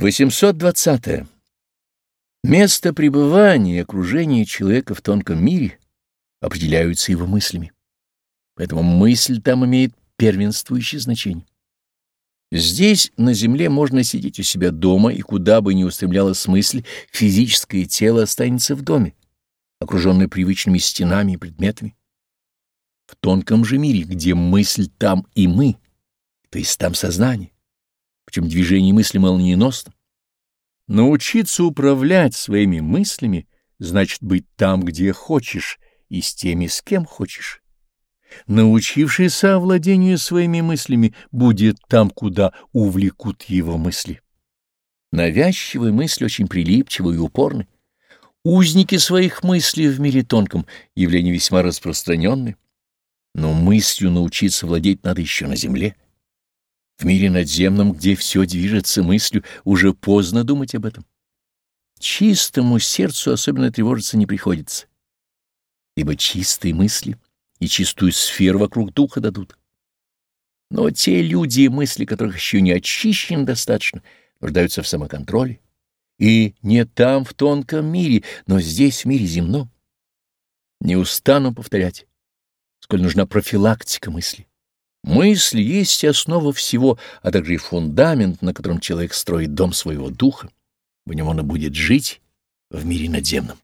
820. -е. Место пребывания и окружения человека в тонком мире определяются его мыслями. Поэтому мысль там имеет первенствующее значение. Здесь, на земле, можно сидеть у себя дома, и куда бы ни устремлялась мысль, физическое тело останется в доме, окруженное привычными стенами и предметами. В тонком же мире, где мысль там и мы, то есть там сознание, причем движение мысли молниеносно. Научиться управлять своими мыслями значит быть там, где хочешь, и с теми, с кем хочешь. Научившийся овладению своими мыслями будет там, куда увлекут его мысли. Навязчивые мысли очень прилипчивы и упорны. Узники своих мыслей в мире тонком — явление весьма распространенное. Но мыслью научиться владеть надо еще на земле. В мире надземном, где все движется мыслью, уже поздно думать об этом. Чистому сердцу особенно тревожиться не приходится, ибо чистые мысли и чистую сферу вокруг духа дадут. Но те люди и мысли, которых еще не очищены достаточно, нуждаются в самоконтроле. И не там, в тонком мире, но здесь, в мире земном. Не устану повторять, сколь нужна профилактика мысли. Мысль есть основа всего, а также и фундамент, на котором человек строит дом своего духа. В нем он и будет жить в мире надземном.